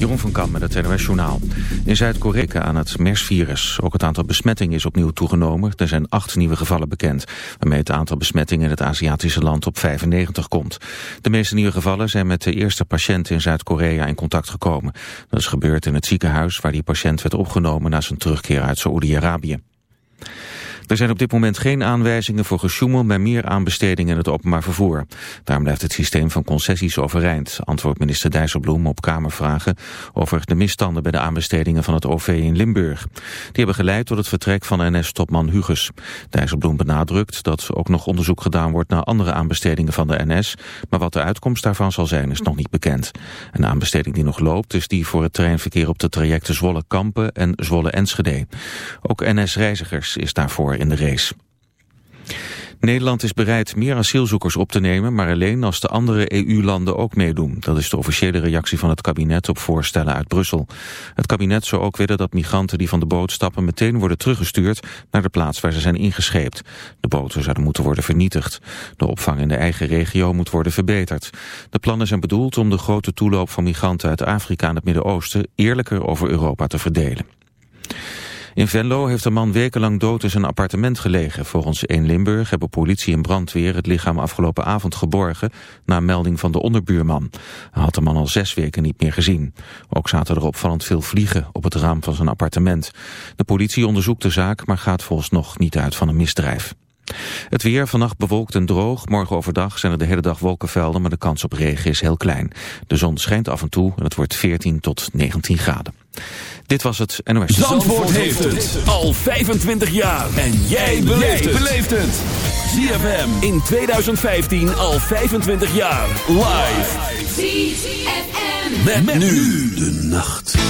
Jeroen van Kam met het NOS Journaal. In Zuid-Korea aan het MERS-virus. Ook het aantal besmettingen is opnieuw toegenomen. Er zijn acht nieuwe gevallen bekend. Waarmee het aantal besmettingen in het Aziatische land op 95 komt. De meeste nieuwe gevallen zijn met de eerste patiënt in Zuid-Korea in contact gekomen. Dat is gebeurd in het ziekenhuis waar die patiënt werd opgenomen na zijn terugkeer uit Saoedi-Arabië. Er zijn op dit moment geen aanwijzingen voor gesjoemel bij meer aanbestedingen in het openbaar vervoer. Daarom blijft het systeem van concessies overeind, antwoordt minister Dijsselbloem op Kamervragen over de misstanden bij de aanbestedingen van het OV in Limburg. Die hebben geleid tot het vertrek van NS-topman Huges. Dijsselbloem benadrukt dat ook nog onderzoek gedaan wordt naar andere aanbestedingen van de NS, maar wat de uitkomst daarvan zal zijn is nog niet bekend. Een aanbesteding die nog loopt is die voor het treinverkeer op de trajecten Zwolle-Kampen en Zwolle-Enschede. Ook NS-reizigers is daarvoor in de race. Nederland is bereid meer asielzoekers op te nemen, maar alleen als de andere EU-landen ook meedoen. Dat is de officiële reactie van het kabinet op voorstellen uit Brussel. Het kabinet zou ook willen dat migranten die van de boot stappen meteen worden teruggestuurd naar de plaats waar ze zijn ingescheept. De boten zouden moeten worden vernietigd. De opvang in de eigen regio moet worden verbeterd. De plannen zijn bedoeld om de grote toeloop van migranten uit Afrika en het Midden-Oosten eerlijker over Europa te verdelen. In Venlo heeft een man wekenlang dood in zijn appartement gelegen. Volgens 1 Limburg hebben politie en brandweer het lichaam afgelopen avond geborgen... na melding van de onderbuurman. Hij had de man al zes weken niet meer gezien. Ook zaten er opvallend veel vliegen op het raam van zijn appartement. De politie onderzoekt de zaak, maar gaat volgens nog niet uit van een misdrijf. Het weer vannacht bewolkt en droog. Morgen overdag zijn er de hele dag wolkenvelden, maar de kans op regen is heel klein. De zon schijnt af en toe en het wordt 14 tot 19 graden. Dit was het NOS. Zandvoort, Zandvoort heeft het al 25 jaar. En jij beleeft het. ZFM in 2015 al 25 jaar. Live. ZFM. Met, met nu de nacht.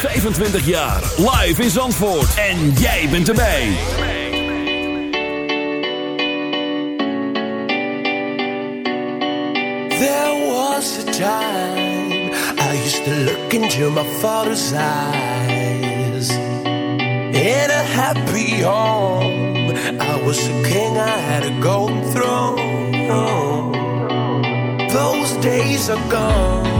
25 jaar. Live in Zandvoort. En jij bent erbij. There was a time I used to look into my father's eyes. In a happy home, I was a king, I had a golden throne. Those days are gone,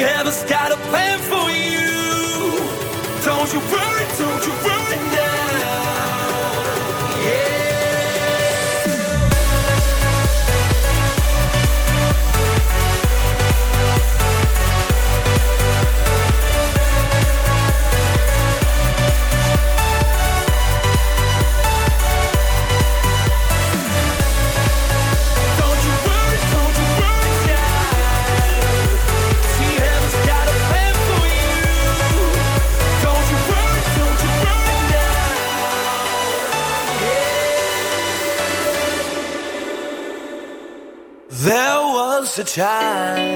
Heaven's got a plan for you. Don't you worry. a time.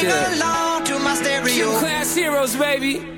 sing along to my stereo. Two class heroes, baby.